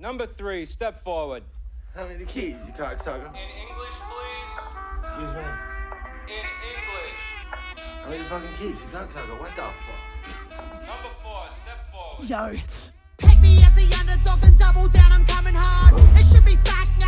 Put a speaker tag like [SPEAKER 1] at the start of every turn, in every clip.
[SPEAKER 1] Number three, step forward.
[SPEAKER 2] How many keys, you cocksucker?
[SPEAKER 1] In English, please.
[SPEAKER 2] Excuse me?
[SPEAKER 1] In English.
[SPEAKER 2] How many fucking keys, you cocksucker? What the fuck?
[SPEAKER 1] Number four, step forward.
[SPEAKER 3] Yo. Pick me as the underdog and double down, I'm coming hard. It should be fact.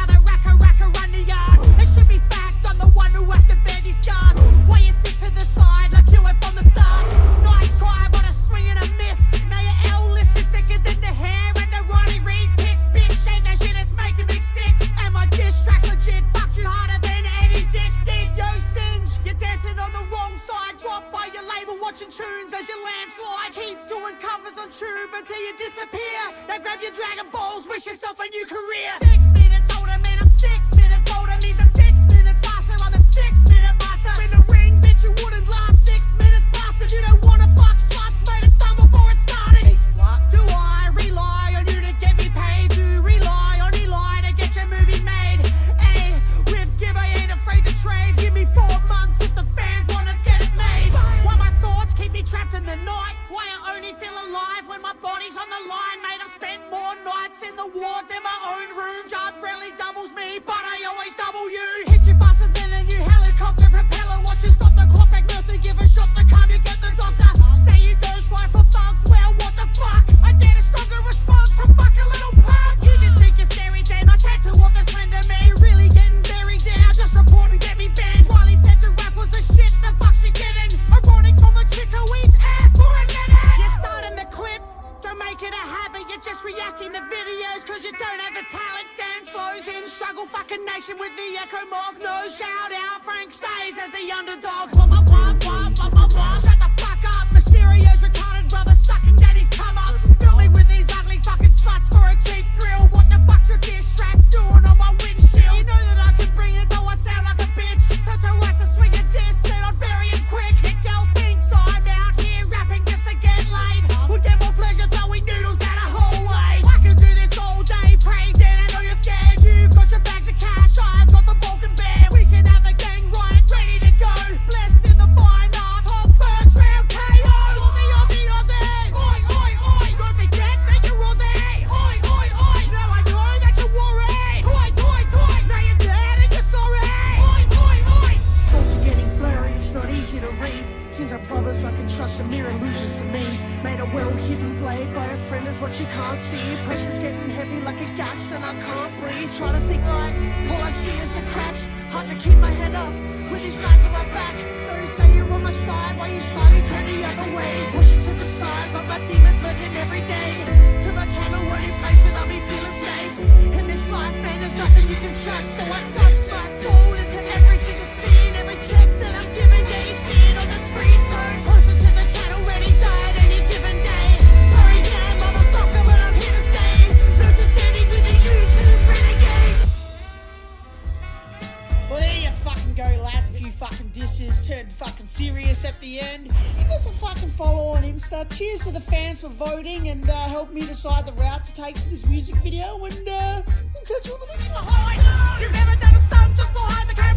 [SPEAKER 3] watching tunes as you landslide. Keep doing covers on tube until you disappear. Now grab your Dragon Balls, wish yourself a new career. life when my body's on the line, made I spend more nights in the war than my own. making a habit, you're just reacting to videos Cause you don't have the talent, dance flows in Struggle fucking nation with the echo morgue. No shout out, Frank stays as the underdog. Shut the fuck up, Seems like brothers I can trust are mere illusions to me. Made a well hidden blade by a friend is what you can't see. Pressure's getting heavy like a gas and I can't breathe. Try to think right, all I see is the cracks. Hard to keep my head up with these knives on my back. So you say you're on my side while you slyly turn the other way. Pushing to the side, but my demons lurking every day.
[SPEAKER 4] turned fucking serious at the end. Give us a fucking follow on Insta. Cheers to the fans for voting and uh, help me decide the route to take for this music video. And uh, we'll catch you on the next one.
[SPEAKER 3] You've never done a stunt just behind the camera.